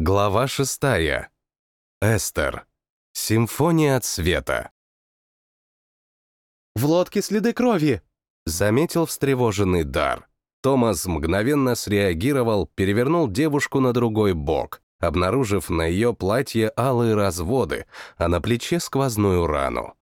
Глава шестая. Эстер. Симфония цвета. «В лодке следы крови!» — заметил встревоженный Дар. Томас мгновенно среагировал, перевернул девушку на другой бок, обнаружив на ее платье алые разводы, а на плече сквозную рану.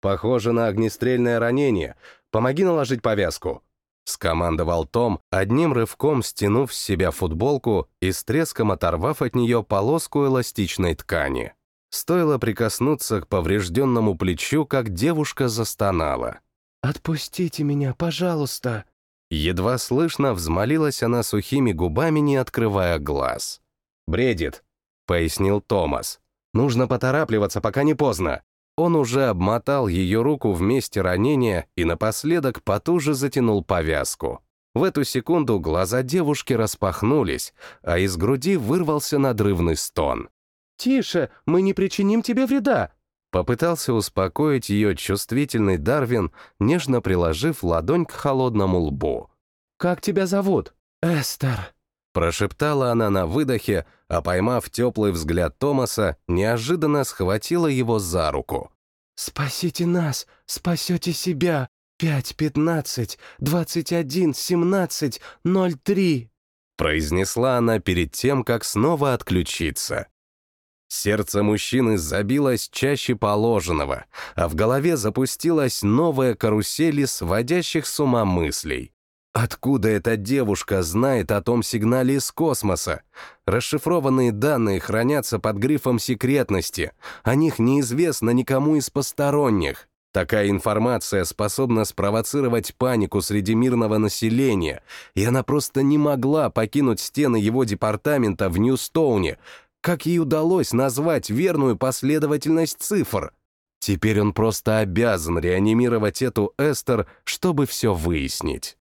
«Похоже на огнестрельное ранение. Помоги наложить повязку», — скомандовал Том, одним рывком стянув с себя футболку и с треском оторвав от нее полоску эластичной ткани. Стоило прикоснуться к поврежденному плечу, как девушка застонала. «Отпустите меня, пожалуйста!» Едва слышно взмолилась она сухими губами, не открывая глаз. «Бредит», — пояснил Томас. «Нужно поторапливаться, пока не поздно». Он уже обмотал ее руку в месте ранения и напоследок потуже затянул повязку. В эту секунду глаза девушки распахнулись, а из груди вырвался надрывный стон. «Тише, мы не причиним тебе вреда!» Попытался успокоить ее чувствительный Дарвин, нежно приложив ладонь к холодному лбу. «Как тебя зовут?» «Эстер», Прошептала она на выдохе, а поймав теплый взгляд Томаса, неожиданно схватила его за руку. «Спасите нас, спасете себя. Пять, пятнадцать, двадцать один, семнадцать, ноль три», произнесла она перед тем, как снова отключиться. Сердце мужчины забилось чаще положенного, а в голове запустилась новая карусель из сводящих с ума мыслей. Откуда эта девушка знает о том сигнале из космоса? Расшифрованные данные хранятся под грифом секретности. О них неизвестно никому из посторонних. Такая информация способна спровоцировать панику среди мирного населения, и она просто не могла покинуть стены его департамента в Ньюстоуне. Как ей удалось назвать верную последовательность цифр? Теперь он просто обязан реанимировать эту Эстер, чтобы все выяснить.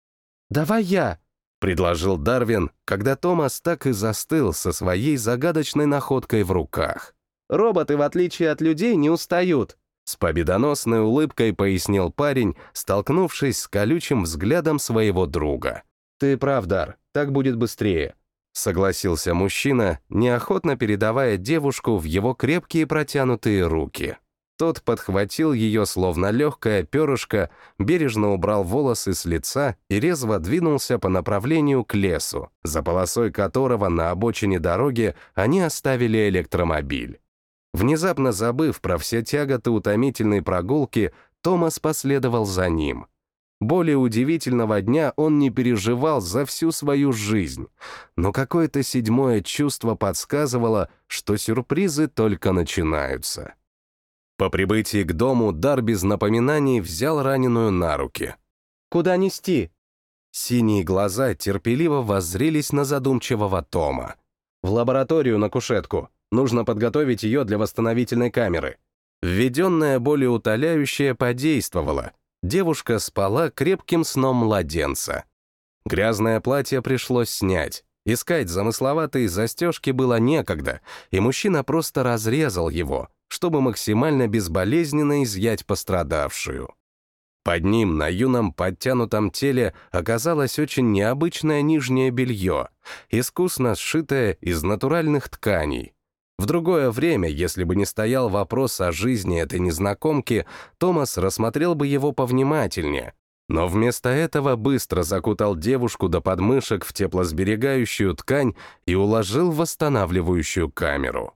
«Давай я», — предложил Дарвин, когда Томас так и застыл со своей загадочной находкой в руках. «Роботы, в отличие от людей, не устают», — с победоносной улыбкой пояснил парень, столкнувшись с колючим взглядом своего друга. «Ты прав, Дар, так будет быстрее», — согласился мужчина, неохотно передавая девушку в его крепкие протянутые руки. Тот подхватил ее, словно легкое перышко, бережно убрал волосы с лица и резво двинулся по направлению к лесу, за полосой которого на обочине дороги они оставили электромобиль. Внезапно забыв про все тяготы утомительной прогулки, Томас последовал за ним. Более удивительного дня он не переживал за всю свою жизнь, но какое-то седьмое чувство подсказывало, что сюрпризы только начинаются. По прибытии к дому Дар без напоминаний взял раненую на руки. «Куда нести?» Синие глаза терпеливо воззрелись на задумчивого Тома. «В лабораторию на кушетку. Нужно подготовить ее для восстановительной камеры». Введенное болеутоляющее подействовало. Девушка спала крепким сном младенца. Грязное платье пришлось снять. Искать замысловатые застежки было некогда, и мужчина просто разрезал его, чтобы максимально безболезненно изъять пострадавшую. Под ним на юном подтянутом теле оказалось очень необычное нижнее белье, искусно сшитое из натуральных тканей. В другое время, если бы не стоял вопрос о жизни этой незнакомки, Томас рассмотрел бы его повнимательнее, но вместо этого быстро закутал девушку до подмышек в теплосберегающую ткань и уложил в восстанавливающую камеру.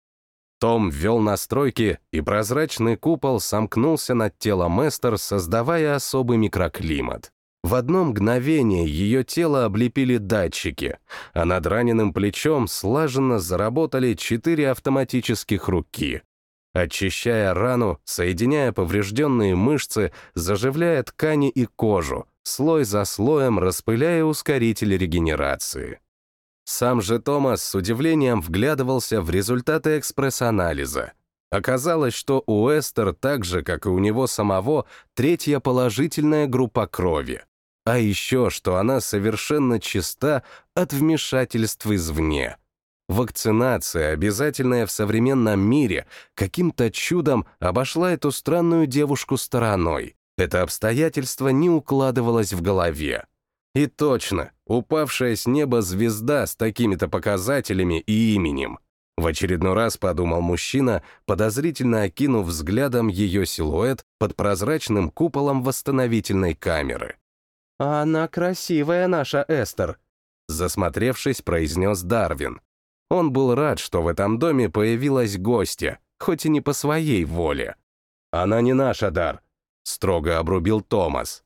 Том ввел настройки, и прозрачный купол сомкнулся над телом Эстер, создавая особый микроклимат. В одно мгновение ее тело облепили датчики, а над раненым плечом слаженно заработали четыре автоматических руки. Очищая рану, соединяя поврежденные мышцы, заживляя ткани и кожу, слой за слоем распыляя ускоритель регенерации. Сам же Томас с удивлением вглядывался в результаты экспресс-анализа. Оказалось, что у Эстер, так же, как и у него самого, третья положительная группа крови. А еще, что она совершенно чиста от вмешательств извне. Вакцинация, обязательная в современном мире, каким-то чудом обошла эту странную девушку стороной. Это обстоятельство не укладывалось в голове. И точно, упавшая с неба звезда с такими-то показателями и именем. В очередной раз подумал мужчина, подозрительно окинув взглядом ее силуэт под прозрачным куполом восстановительной камеры. «А она красивая, наша Эстер», — засмотревшись, произнес Дарвин. Он был рад, что в этом доме появилась гостья, хоть и не по своей воле. «Она не наша, Дар», — строго обрубил Томас.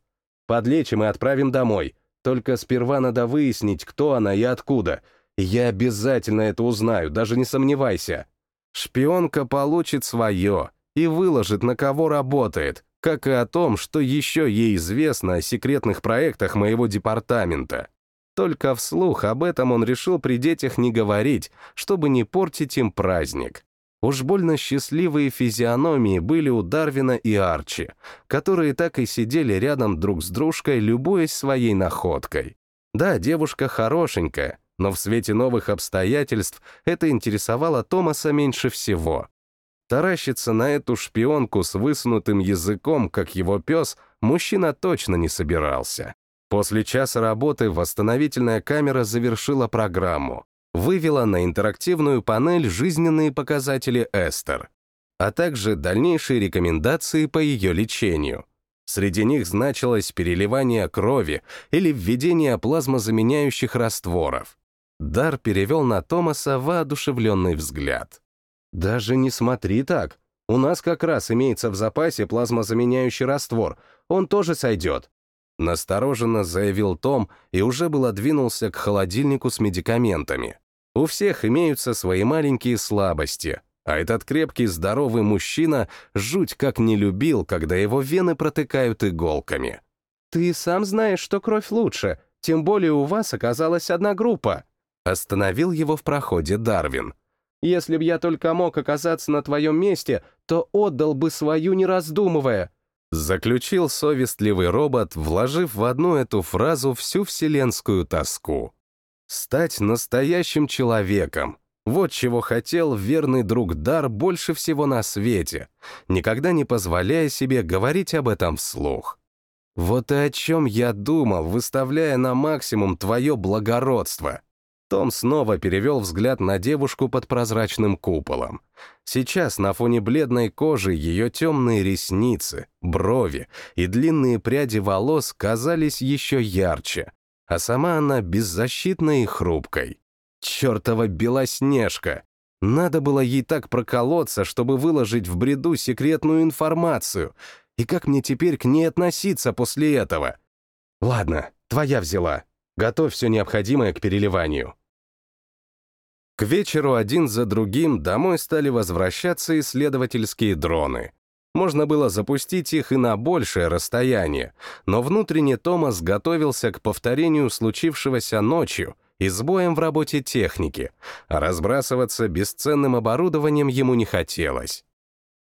«Подлечим и отправим домой. Только сперва надо выяснить, кто она и откуда. Я обязательно это узнаю, даже не сомневайся. Шпионка получит свое и выложит, на кого работает, как и о том, что еще ей известно о секретных проектах моего департамента. Только вслух об этом он решил при детях не говорить, чтобы не портить им праздник. Уж больно счастливые физиономии были у Дарвина и Арчи, которые так и сидели рядом друг с дружкой, любуясь своей находкой. Да, девушка хорошенькая, но в свете новых обстоятельств это интересовало Томаса меньше всего. Таращиться на эту шпионку с высунутым языком, как его пес, мужчина точно не собирался. После часа работы восстановительная камера завершила программу вывела на интерактивную панель жизненные показатели Эстер, а также дальнейшие рекомендации по ее лечению. Среди них значилось переливание крови или введение плазмозаменяющих растворов. Дар перевел на Томаса воодушевленный взгляд. «Даже не смотри так. У нас как раз имеется в запасе плазмозаменяющий раствор. Он тоже сойдет. Настороженно заявил Том и уже было двинулся к холодильнику с медикаментами. У всех имеются свои маленькие слабости, а этот крепкий здоровый мужчина жуть как не любил, когда его вены протыкают иголками. «Ты сам знаешь, что кровь лучше, тем более у вас оказалась одна группа», остановил его в проходе Дарвин. «Если б я только мог оказаться на твоем месте, то отдал бы свою, не раздумывая. Заключил совестливый робот, вложив в одну эту фразу всю вселенскую тоску. Стать настоящим человеком. Вот чего хотел верный друг Дар больше всего на свете, никогда не позволяя себе говорить об этом вслух. Вот и о чем я думал, выставляя на максимум твое благородство — том снова перевел взгляд на девушку под прозрачным куполом. Сейчас на фоне бледной кожи ее темные ресницы, брови и длинные пряди волос казались еще ярче, а сама она беззащитной и хрупкой. Чертова белоснежка! Надо было ей так проколоться, чтобы выложить в бреду секретную информацию. И как мне теперь к ней относиться после этого? Ладно, твоя взяла. Готовь все необходимое к переливанию. К вечеру один за другим домой стали возвращаться исследовательские дроны. Можно было запустить их и на большее расстояние, но внутренне Томас готовился к повторению случившегося ночью и сбоем в работе техники, а разбрасываться бесценным оборудованием ему не хотелось.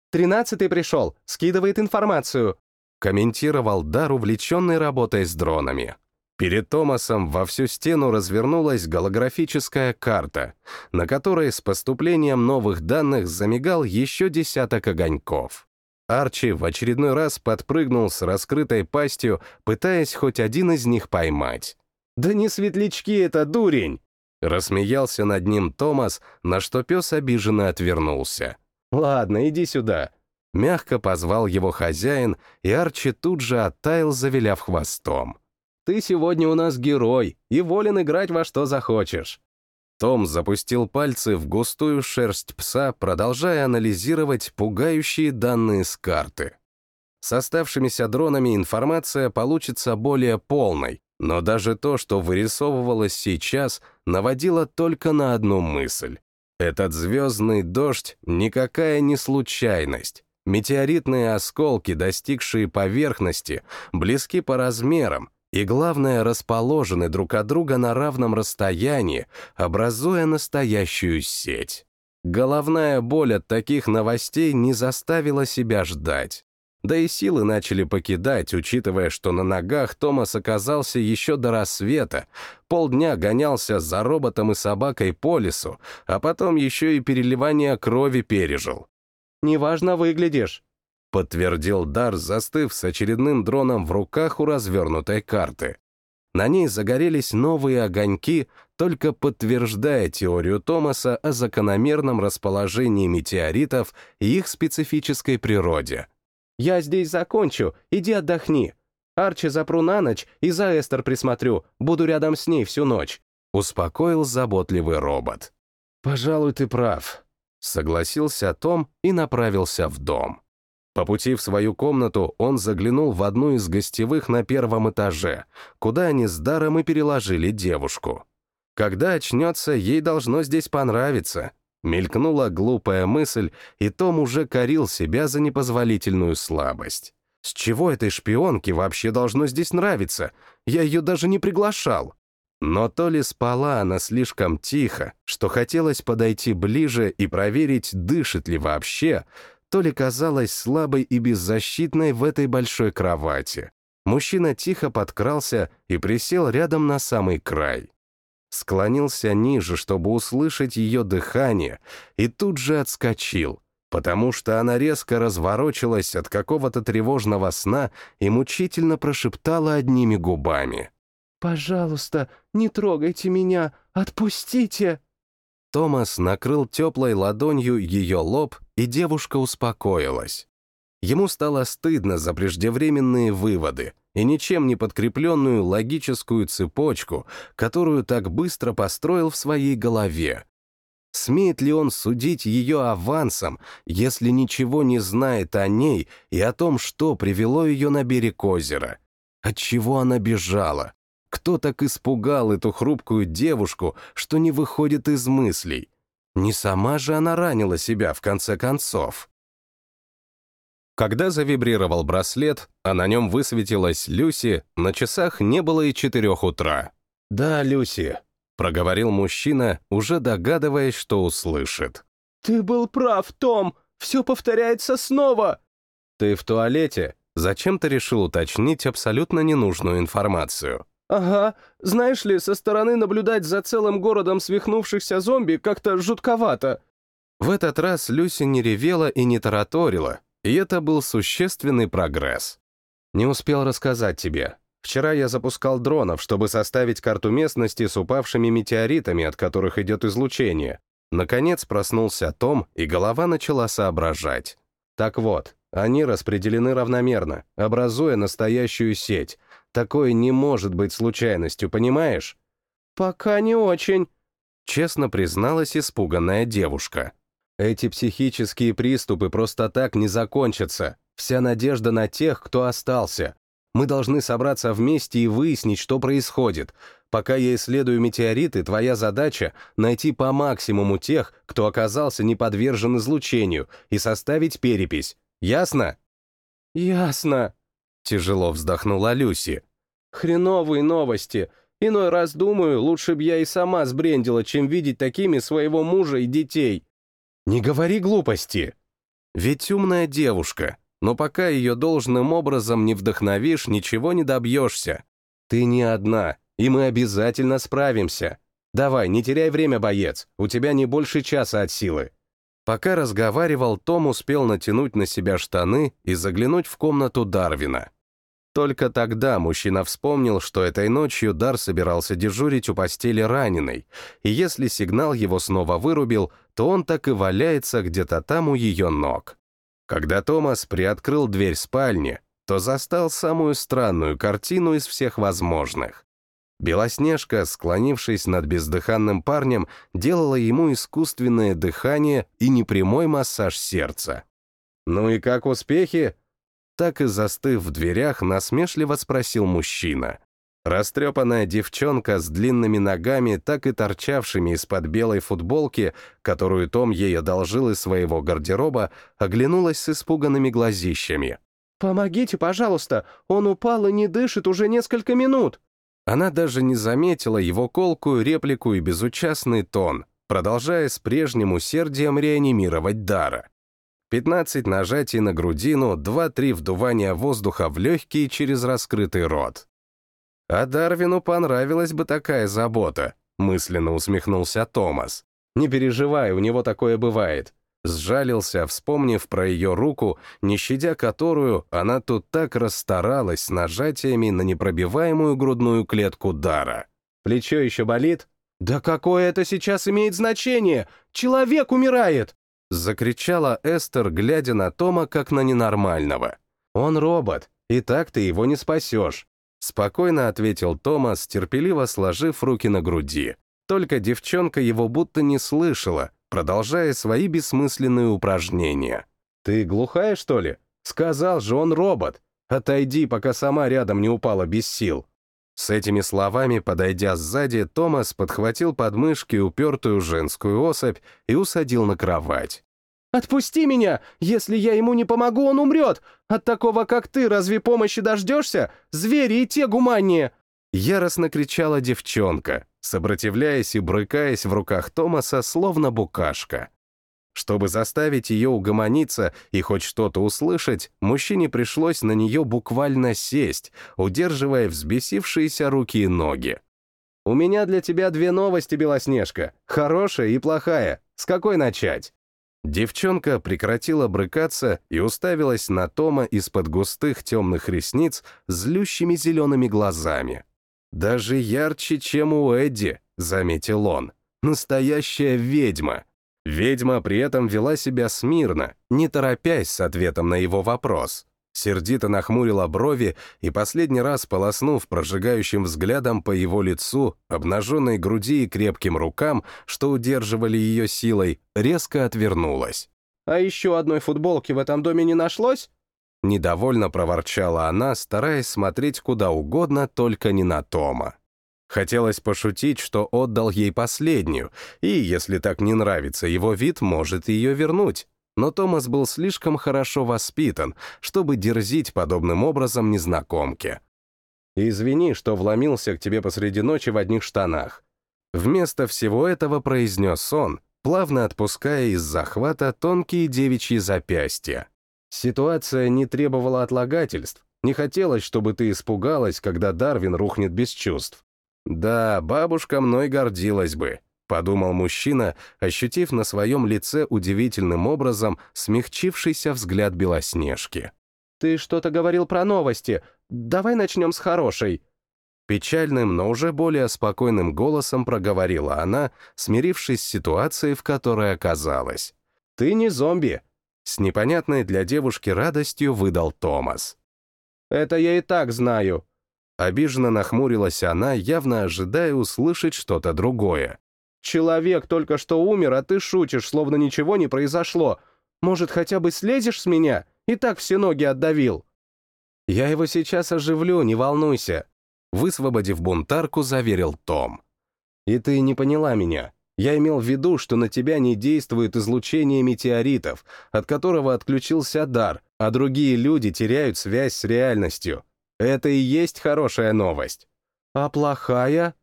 «Тринадцатый пришел, скидывает информацию», комментировал Дар, увлеченный работой с дронами. Перед Томасом во всю стену развернулась голографическая карта, на которой с поступлением новых данных замигал еще десяток огоньков. Арчи в очередной раз подпрыгнул с раскрытой пастью, пытаясь хоть один из них поймать. «Да не светлячки это, дурень!» Рассмеялся над ним Томас, на что пес обиженно отвернулся. «Ладно, иди сюда». Мягко позвал его хозяин, и Арчи тут же оттаял, завиляв хвостом. Ты сегодня у нас герой и волен играть во что захочешь». Том запустил пальцы в густую шерсть пса, продолжая анализировать пугающие данные с карты. С оставшимися дронами информация получится более полной, но даже то, что вырисовывалось сейчас, наводило только на одну мысль. Этот звездный дождь никакая не случайность. Метеоритные осколки, достигшие поверхности, близки по размерам, и, главное, расположены друг от друга на равном расстоянии, образуя настоящую сеть. Головная боль от таких новостей не заставила себя ждать. Да и силы начали покидать, учитывая, что на ногах Томас оказался еще до рассвета, полдня гонялся за роботом и собакой по лесу, а потом еще и переливание крови пережил. «Неважно выглядишь», подтвердил Дар, застыв с очередным дроном в руках у развернутой карты. На ней загорелись новые огоньки, только подтверждая теорию Томаса о закономерном расположении метеоритов и их специфической природе. «Я здесь закончу, иди отдохни. Арчи запру на ночь и за Эстер присмотрю, буду рядом с ней всю ночь», — успокоил заботливый робот. «Пожалуй, ты прав», — согласился Том и направился в дом. По пути в свою комнату он заглянул в одну из гостевых на первом этаже, куда они с даром и переложили девушку. Когда очнется, ей должно здесь понравиться. Мелькнула глупая мысль, и Том уже корил себя за непозволительную слабость. С чего этой шпионке вообще должно здесь нравиться? Я ее даже не приглашал. Но то ли спала она слишком тихо, что хотелось подойти ближе и проверить, дышит ли вообще, то ли казалась слабой и беззащитной в этой большой кровати. Мужчина тихо подкрался и присел рядом на самый край склонился ниже, чтобы услышать ее дыхание, и тут же отскочил, потому что она резко разворочилась от какого-то тревожного сна и мучительно прошептала одними губами. «Пожалуйста, не трогайте меня, отпустите!» Томас накрыл теплой ладонью ее лоб, и девушка успокоилась. Ему стало стыдно за преждевременные выводы, и ничем не подкрепленную логическую цепочку, которую так быстро построил в своей голове. Смеет ли он судить ее авансом, если ничего не знает о ней и о том, что привело ее на берег озера? Отчего она бежала? Кто так испугал эту хрупкую девушку, что не выходит из мыслей? Не сама же она ранила себя, в конце концов. Когда завибрировал браслет, а на нем высветилась Люси, на часах не было и четырех утра. «Да, Люси», — проговорил мужчина, уже догадываясь, что услышит. «Ты был прав, Том! Все повторяется снова!» «Ты в туалете?» Зачем-то решил уточнить абсолютно ненужную информацию. «Ага. Знаешь ли, со стороны наблюдать за целым городом свихнувшихся зомби как-то жутковато». В этот раз Люси не ревела и не тараторила, и это был существенный прогресс. Не успел рассказать тебе. Вчера я запускал дронов, чтобы составить карту местности с упавшими метеоритами, от которых идет излучение. Наконец проснулся Том, и голова начала соображать. Так вот, они распределены равномерно, образуя настоящую сеть. Такое не может быть случайностью, понимаешь? «Пока не очень», — честно призналась испуганная девушка. Эти психические приступы просто так не закончатся. Вся надежда на тех, кто остался. Мы должны собраться вместе и выяснить, что происходит. Пока я исследую метеориты, твоя задача — найти по максимуму тех, кто оказался не подвержен излучению, и составить перепись. Ясно? Ясно. Тяжело вздохнула Люси. Хреновые новости. Иной раз думаю, лучше б я и сама сбрендила, чем видеть такими своего мужа и детей. Не говори глупости. Ведь умная девушка, но пока ее должным образом не вдохновишь, ничего не добьешься. Ты не одна, и мы обязательно справимся. Давай, не теряй время, боец, у тебя не больше часа от силы. Пока разговаривал, Том успел натянуть на себя штаны и заглянуть в комнату Дарвина. Только тогда мужчина вспомнил, что этой ночью Дар собирался дежурить у постели раненой, и если сигнал его снова вырубил, то он так и валяется где-то там у ее ног. Когда Томас приоткрыл дверь спальни, то застал самую странную картину из всех возможных. Белоснежка, склонившись над бездыханным парнем, делала ему искусственное дыхание и непрямой массаж сердца. «Ну и как успехи?» так и застыв в дверях, насмешливо спросил мужчина. Растрепанная девчонка с длинными ногами, так и торчавшими из-под белой футболки, которую Том ей одолжил из своего гардероба, оглянулась с испуганными глазищами. «Помогите, пожалуйста, он упал и не дышит уже несколько минут». Она даже не заметила его колкую реплику и безучастный тон, продолжая с прежним усердием реанимировать Дара. 15 нажатий на грудину, 2-3 вдувания воздуха в легкие через раскрытый рот. «А Дарвину понравилась бы такая забота», — мысленно усмехнулся Томас. «Не переживай, у него такое бывает». Сжалился, вспомнив про ее руку, не щадя которую она тут так расстаралась нажатиями на непробиваемую грудную клетку Дара. «Плечо еще болит?» «Да какое это сейчас имеет значение? Человек умирает!» Закричала Эстер, глядя на Тома как на ненормального. «Он робот, и так ты его не спасешь», — спокойно ответил Томас, терпеливо сложив руки на груди. Только девчонка его будто не слышала, продолжая свои бессмысленные упражнения. «Ты глухая, что ли? Сказал же, он робот. Отойди, пока сама рядом не упала без сил». С этими словами, подойдя сзади, Томас подхватил подмышки упертую женскую особь и усадил на кровать. «Отпусти меня! Если я ему не помогу, он умрет! От такого, как ты, разве помощи дождешься? Звери и те гуманнее!» Яростно кричала девчонка, сопротивляясь и брыкаясь в руках Томаса, словно букашка. Чтобы заставить ее угомониться и хоть что-то услышать, мужчине пришлось на нее буквально сесть, удерживая взбесившиеся руки и ноги. «У меня для тебя две новости, Белоснежка. Хорошая и плохая. С какой начать?» Девчонка прекратила брыкаться и уставилась на Тома из-под густых темных ресниц злющими зелеными глазами. «Даже ярче, чем у Эдди», — заметил он. «Настоящая ведьма». Ведьма при этом вела себя смирно, не торопясь с ответом на его вопрос. Сердито нахмурила брови и, последний раз полоснув прожигающим взглядом по его лицу, обнаженной груди и крепким рукам, что удерживали ее силой, резко отвернулась. «А еще одной футболки в этом доме не нашлось?» Недовольно проворчала она, стараясь смотреть куда угодно, только не на Тома. Хотелось пошутить, что отдал ей последнюю, и, если так не нравится его вид, может ее вернуть. Но Томас был слишком хорошо воспитан, чтобы дерзить подобным образом незнакомке. «Извини, что вломился к тебе посреди ночи в одних штанах». Вместо всего этого произнес он, плавно отпуская из захвата тонкие девичьи запястья. Ситуация не требовала отлагательств. Не хотелось, чтобы ты испугалась, когда Дарвин рухнет без чувств. «Да, бабушка мной гордилась бы», — подумал мужчина, ощутив на своем лице удивительным образом смягчившийся взгляд Белоснежки. «Ты что-то говорил про новости. Давай начнем с хорошей». Печальным, но уже более спокойным голосом проговорила она, смирившись с ситуацией, в которой оказалась. «Ты не зомби», — с непонятной для девушки радостью выдал Томас. «Это я и так знаю», Обиженно нахмурилась она, явно ожидая услышать что-то другое. «Человек только что умер, а ты шутишь, словно ничего не произошло. Может, хотя бы слезешь с меня? И так все ноги отдавил». «Я его сейчас оживлю, не волнуйся», — высвободив бунтарку, заверил Том. «И ты не поняла меня. Я имел в виду, что на тебя не действует излучение метеоритов, от которого отключился дар, а другие люди теряют связь с реальностью. Это и есть хорошая новость. А плохая?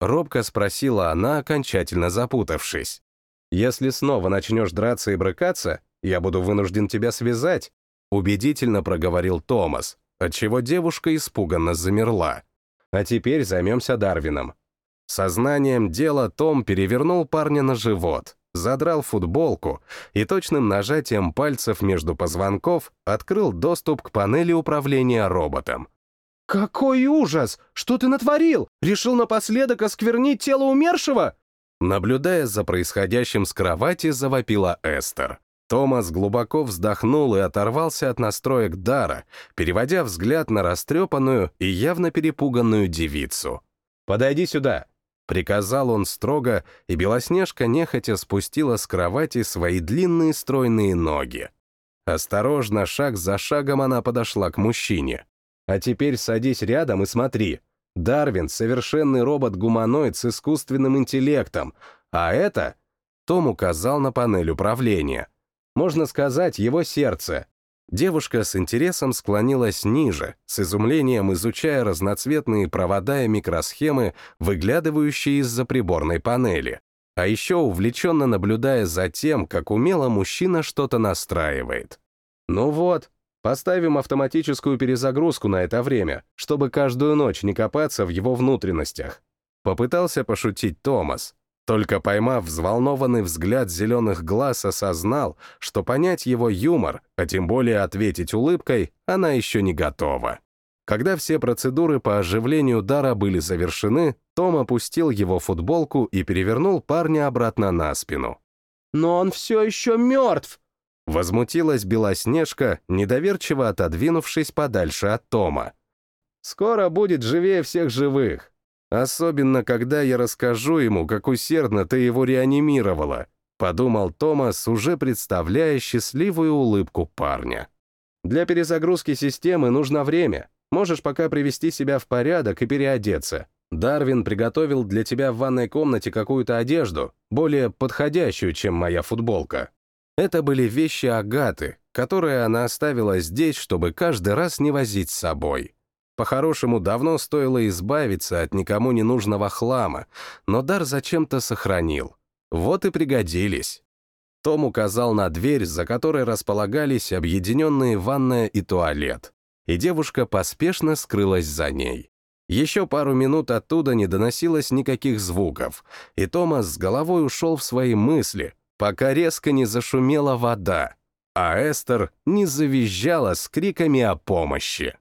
Робко спросила она, окончательно запутавшись. Если снова начнешь драться и брыкаться, я буду вынужден тебя связать, убедительно проговорил Томас, отчего девушка испуганно замерла. А теперь займемся Дарвином. Сознанием дела Том перевернул парня на живот, задрал футболку и точным нажатием пальцев между позвонков открыл доступ к панели управления роботом. «Какой ужас! Что ты натворил? Решил напоследок осквернить тело умершего?» Наблюдая за происходящим с кровати, завопила Эстер. Томас глубоко вздохнул и оторвался от настроек дара, переводя взгляд на растрепанную и явно перепуганную девицу. «Подойди сюда!» — приказал он строго, и Белоснежка нехотя спустила с кровати свои длинные стройные ноги. Осторожно, шаг за шагом она подошла к мужчине. А теперь садись рядом и смотри. Дарвин — совершенный робот-гуманоид с искусственным интеллектом, а это... Том указал на панель управления. Можно сказать, его сердце. Девушка с интересом склонилась ниже, с изумлением изучая разноцветные провода и микросхемы, выглядывающие из-за приборной панели. А еще увлеченно наблюдая за тем, как умело мужчина что-то настраивает. «Ну вот, Поставим автоматическую перезагрузку на это время, чтобы каждую ночь не копаться в его внутренностях. Попытался пошутить Томас, только поймав взволнованный взгляд зеленых глаз, осознал, что понять его юмор, а тем более ответить улыбкой, она еще не готова. Когда все процедуры по оживлению дара были завершены, Том опустил его футболку и перевернул парня обратно на спину. «Но он все еще мертв!» Возмутилась Белоснежка, недоверчиво отодвинувшись подальше от Тома. «Скоро будет живее всех живых. Особенно, когда я расскажу ему, как усердно ты его реанимировала», подумал Томас, уже представляя счастливую улыбку парня. «Для перезагрузки системы нужно время. Можешь пока привести себя в порядок и переодеться. Дарвин приготовил для тебя в ванной комнате какую-то одежду, более подходящую, чем моя футболка. Это были вещи Агаты, которые она оставила здесь, чтобы каждый раз не возить с собой. По-хорошему, давно стоило избавиться от никому не нужного хлама, но дар зачем-то сохранил. Вот и пригодились. Том указал на дверь, за которой располагались объединенные ванная и туалет, и девушка поспешно скрылась за ней. Еще пару минут оттуда не доносилось никаких звуков, и Томас с головой ушел в свои мысли, пока резко не зашумела вода, а Эстер не завизжала с криками о помощи.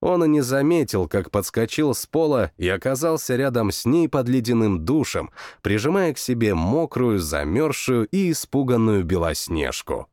Он и не заметил, как подскочил с пола и оказался рядом с ней под ледяным душем, прижимая к себе мокрую, замерзшую и испуганную белоснежку.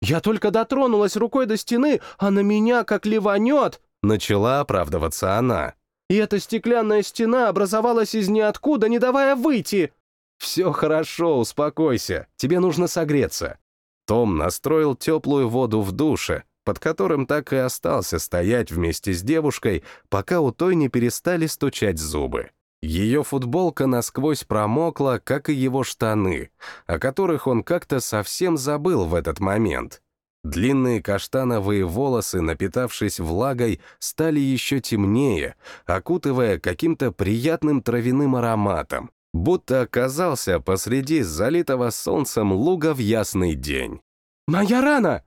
«Я только дотронулась рукой до стены, а на меня как ливанет!» Начала оправдываться она. «И эта стеклянная стена образовалась из ниоткуда, не давая выйти!» «Все хорошо, успокойся, тебе нужно согреться». Том настроил теплую воду в душе, под которым так и остался стоять вместе с девушкой, пока у той не перестали стучать зубы. Ее футболка насквозь промокла, как и его штаны, о которых он как-то совсем забыл в этот момент. Длинные каштановые волосы, напитавшись влагой, стали еще темнее, окутывая каким-то приятным травяным ароматом, будто оказался посреди залитого солнцем луга в ясный день. «Моя рана!»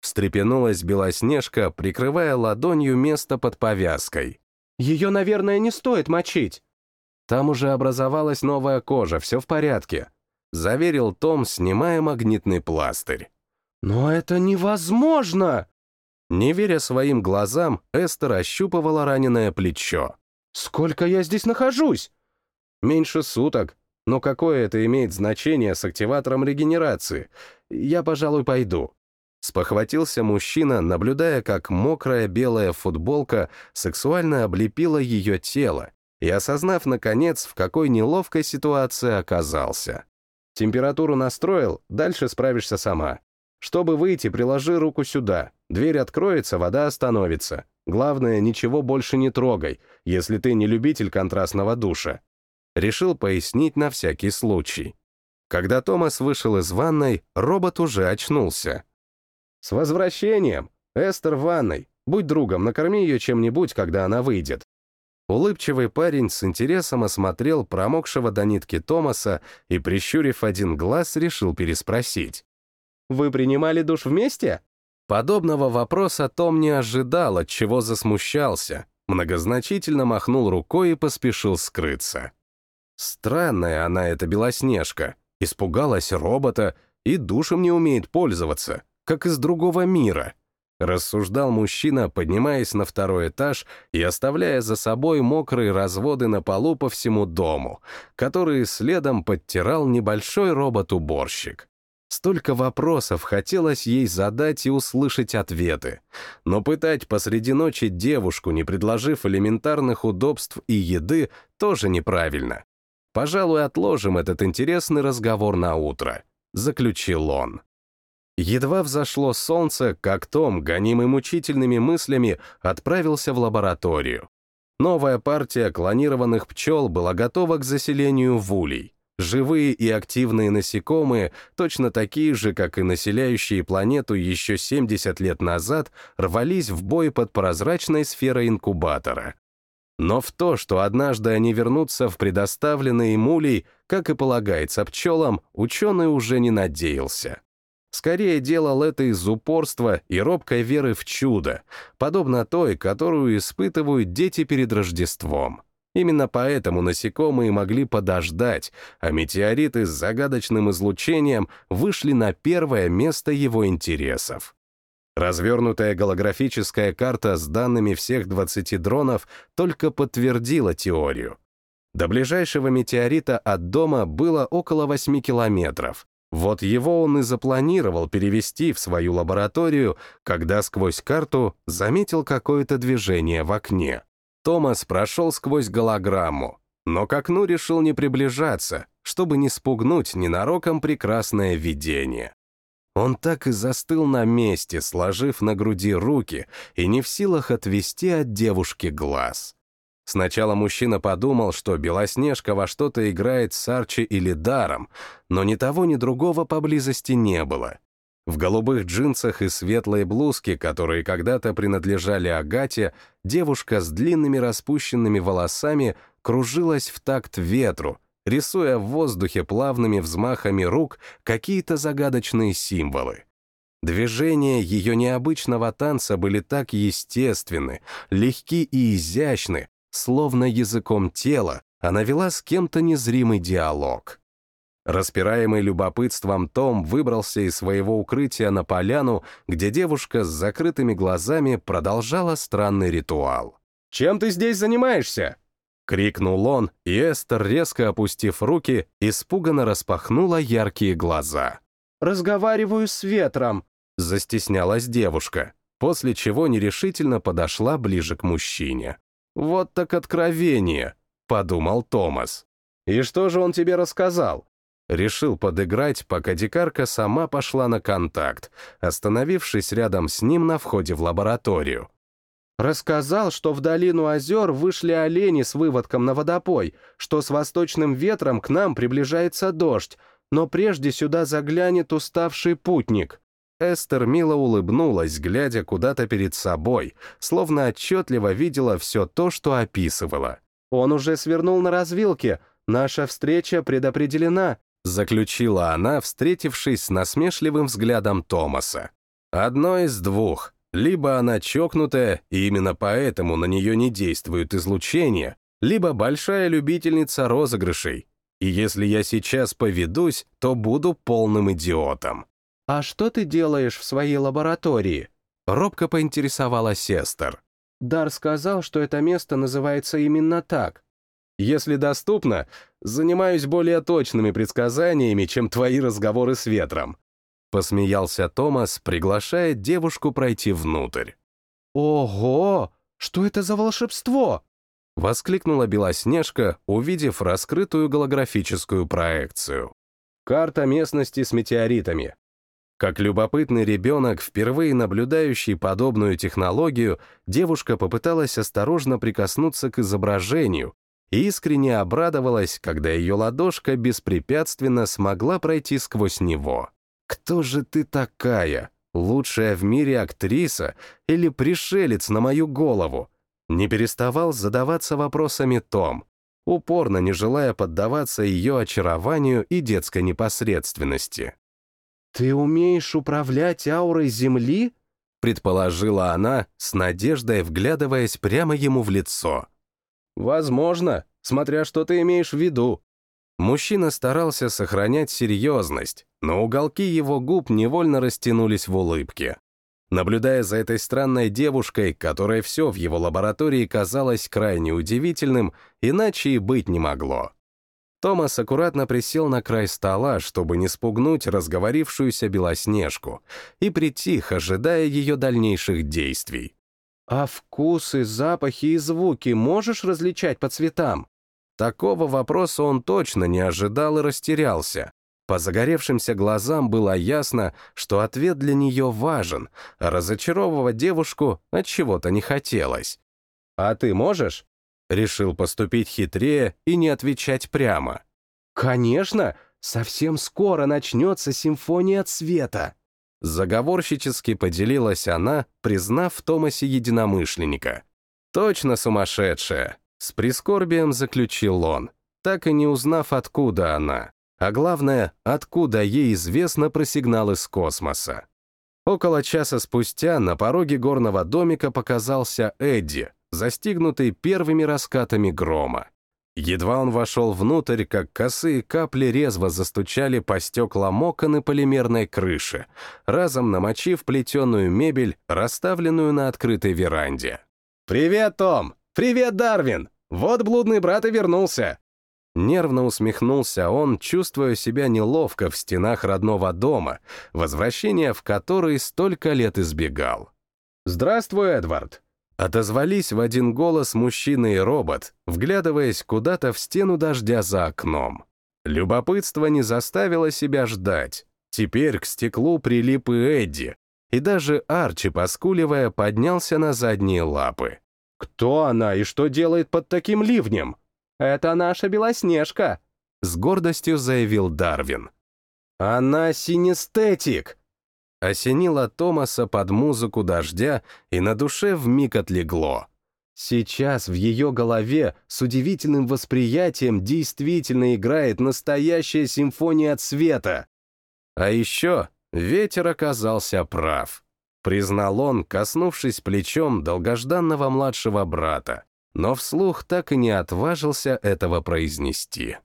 Встрепенулась Белоснежка, прикрывая ладонью место под повязкой. «Ее, наверное, не стоит мочить». Там уже образовалась новая кожа, все в порядке. Заверил Том, снимая магнитный пластырь. «Но это невозможно!» Не веря своим глазам, Эстер ощупывала раненое плечо. «Сколько я здесь нахожусь?» «Меньше суток. Но какое это имеет значение с активатором регенерации? Я, пожалуй, пойду». Спохватился мужчина, наблюдая, как мокрая белая футболка сексуально облепила ее тело, и осознав, наконец, в какой неловкой ситуации оказался. Температуру настроил, дальше справишься сама. Чтобы выйти, приложи руку сюда. Дверь откроется, вода остановится. Главное, ничего больше не трогай, если ты не любитель контрастного душа. Решил пояснить на всякий случай. Когда Томас вышел из ванной, робот уже очнулся. «С возвращением! Эстер в ванной. Будь другом, накорми ее чем-нибудь, когда она выйдет». Улыбчивый парень с интересом осмотрел промокшего до нитки Томаса и, прищурив один глаз, решил переспросить. «Вы принимали душ вместе?» Подобного вопроса Том не ожидал, от чего засмущался, многозначительно махнул рукой и поспешил скрыться. Странная она, эта Белоснежка. Испугалась робота и душем не умеет пользоваться как из другого мира. Рассуждал мужчина, поднимаясь на второй этаж и оставляя за собой мокрые разводы на полу по всему дому, которые следом подтирал небольшой робот-уборщик. Столько вопросов хотелось ей задать и услышать ответы. Но пытать посреди ночи девушку, не предложив элементарных удобств и еды, тоже неправильно. Пожалуй, отложим этот интересный разговор на утро, заключил он. Едва взошло солнце, как Том, гонимый мучительными мыслями, отправился в лабораторию. Новая партия клонированных пчел была готова к заселению в улей. Живые и активные насекомые, точно такие же, как и населяющие планету еще 70 лет назад, рвались в бой под прозрачной сферой инкубатора. Но в то, что однажды они вернутся в предоставленный им улей, как и полагается пчелам, ученый уже не надеялся. Скорее делал это из упорства и робкой веры в чудо, подобно той, которую испытывают дети перед Рождеством. Именно поэтому насекомые могли подождать, а метеориты с загадочным излучением вышли на первое место его интересов. Развернутая голографическая карта с данными всех 20 дронов только подтвердила теорию. До ближайшего метеорита от дома было около 8 километров. Вот его он и запланировал перевести в свою лабораторию, когда сквозь карту заметил какое-то движение в окне. Томас прошел сквозь голограмму, но к окну решил не приближаться, чтобы не спугнуть ненароком прекрасное видение. Он так и застыл на месте, сложив на груди руки и не в силах отвести от девушки глаз. Сначала мужчина подумал, что Белоснежка во что-то играет с Арчи или Даром, но ни того, ни другого поблизости не было. В голубых джинсах и светлой блузке, которые когда-то принадлежали Агате, девушка с длинными распущенными волосами кружилась в такт ветру, рисуя в воздухе плавными взмахами рук какие-то загадочные символы. Движения ее необычного танца были так естественны, легки и изящны, словно языком тела она вела с кем-то незримый диалог. Распираемый любопытством Том выбрался из своего укрытия на поляну, где девушка с закрытыми глазами продолжала странный ритуал. «Чем ты здесь занимаешься?» Крикнул он, и Эстер, резко опустив руки, испуганно распахнула яркие глаза. «Разговариваю с ветром», — застеснялась девушка, после чего нерешительно подошла ближе к мужчине. «Вот так откровение», — подумал Томас. «И что же он тебе рассказал?» Решил подыграть, пока дикарка сама пошла на контакт, остановившись рядом с ним на входе в лабораторию. Рассказал, что в долину озер вышли олени с выводком на водопой, что с восточным ветром к нам приближается дождь, но прежде сюда заглянет уставший путник. Эстер мило улыбнулась, глядя куда-то перед собой, словно отчетливо видела все то, что описывала. «Он уже свернул на развилке. Наша встреча предопределена», — заключила она, встретившись с насмешливым взглядом Томаса. «Одно из двух. Либо она чокнутая, и именно поэтому на нее не действует излучение, либо большая любительница розыгрышей. И если я сейчас поведусь, то буду полным идиотом. «А что ты делаешь в своей лаборатории?» Робко поинтересовалась сестер. Дар сказал, что это место называется именно так. Если доступно, занимаюсь более точными предсказаниями, чем твои разговоры с ветром. Посмеялся Томас, приглашая девушку пройти внутрь. «Ого! Что это за волшебство?» Воскликнула Белоснежка, увидев раскрытую голографическую проекцию. Карта местности с метеоритами. Как любопытный ребенок, впервые наблюдающий подобную технологию, девушка попыталась осторожно прикоснуться к изображению и искренне обрадовалась, когда ее ладошка беспрепятственно смогла пройти сквозь него. «Кто же ты такая? Лучшая в мире актриса или пришелец на мою голову?» Не переставал задаваться вопросами Том, упорно не желая поддаваться ее очарованию и детской непосредственности. «Ты умеешь управлять аурой Земли?» предположила она, с надеждой вглядываясь прямо ему в лицо. «Возможно, смотря что ты имеешь в виду», Мужчина старался сохранять серьезность, но уголки его губ невольно растянулись в улыбке. Наблюдая за этой странной девушкой, которой все в его лаборатории казалось крайне удивительным, иначе и быть не могло. Томас аккуратно присел на край стола, чтобы не спугнуть разговорившуюся Белоснежку, и притих, ожидая ее дальнейших действий. «А вкусы, запахи и звуки можешь различать по цветам?» Такого вопроса он точно не ожидал и растерялся. По загоревшимся глазам было ясно, что ответ для нее важен, а разочаровывать девушку от чего-то не хотелось. «А ты можешь?» Решил поступить хитрее и не отвечать прямо. «Конечно! Совсем скоро начнется симфония цвета!» Заговорщически поделилась она, признав в Томасе единомышленника. «Точно сумасшедшая!» С прискорбием заключил он, так и не узнав, откуда она. А главное, откуда ей известно про сигнал из космоса. Около часа спустя на пороге горного домика показался Эдди, застигнутый первыми раскатами грома. Едва он вошел внутрь, как косые капли резво застучали по стеклам окон и полимерной крыши, разом намочив плетеную мебель, расставленную на открытой веранде. «Привет, Том! Привет, Дарвин! Вот блудный брат и вернулся!» Нервно усмехнулся он, чувствуя себя неловко в стенах родного дома, возвращение в который столько лет избегал. «Здравствуй, Эдвард!» Отозвались в один голос мужчина и робот, вглядываясь куда-то в стену дождя за окном. Любопытство не заставило себя ждать. Теперь к стеклу прилип и Эдди, и даже Арчи, поскуливая, поднялся на задние лапы. «Кто она и что делает под таким ливнем?» «Это наша Белоснежка», — с гордостью заявил Дарвин. «Она синестетик!» Осенило Томаса под музыку дождя, и на душе вмиг отлегло. Сейчас в ее голове с удивительным восприятием действительно играет настоящая симфония цвета. А еще ветер оказался прав. Признал он, коснувшись плечом долгожданного младшего брата но вслух так и не отважился этого произнести.